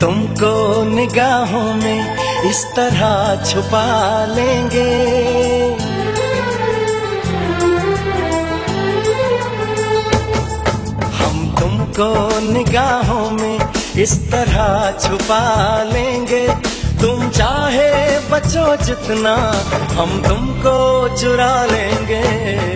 तुमको निगाहों में इस तरह छुपा लेंगे। हम तुमको निगाहों में इस तरह छुपा लेंगे। तुम चाहे बचो जितना, हम तुमको चुरा लेंगे।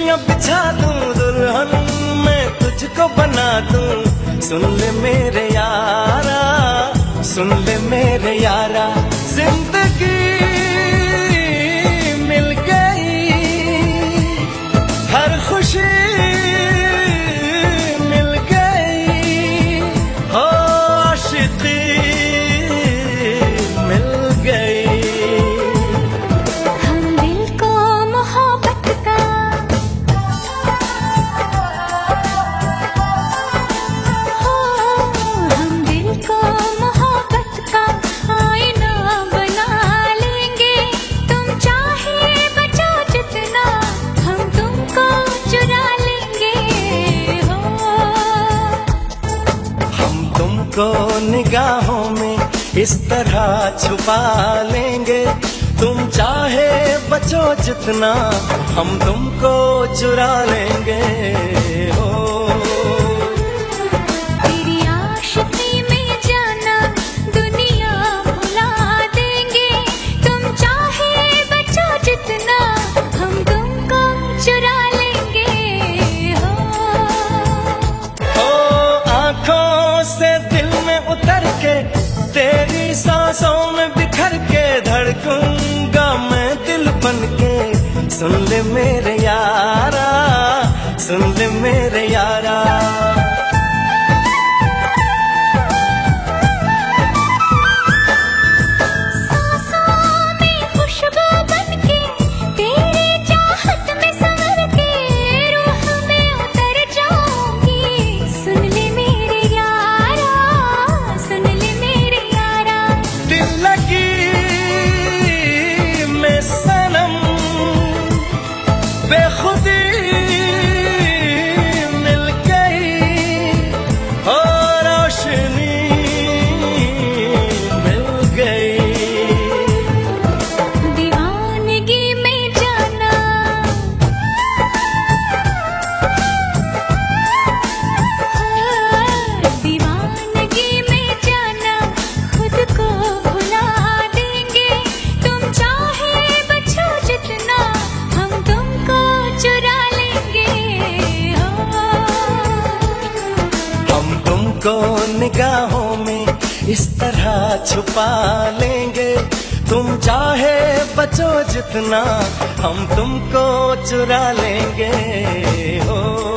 खुशियाँ बिछा दूँ दुल्हन, मैं तुझको बना दूँ। सुन ले मेरे यारा, सुन ले मेरे यारा। तुमको निगाहों में इस तरह छुपा लेंगे। तुम चाहे बचो जितना, हम तुमको चुरा लेंगे। धड़कूँगा मैं दिल बन के सुन ले मेरे यारा सुन ले मेरे यारा। को निगाहों में इस तरह छुपा लेंगे? तुम चाहे बचो जितना, हम तुमको चुरा लेंगे। हो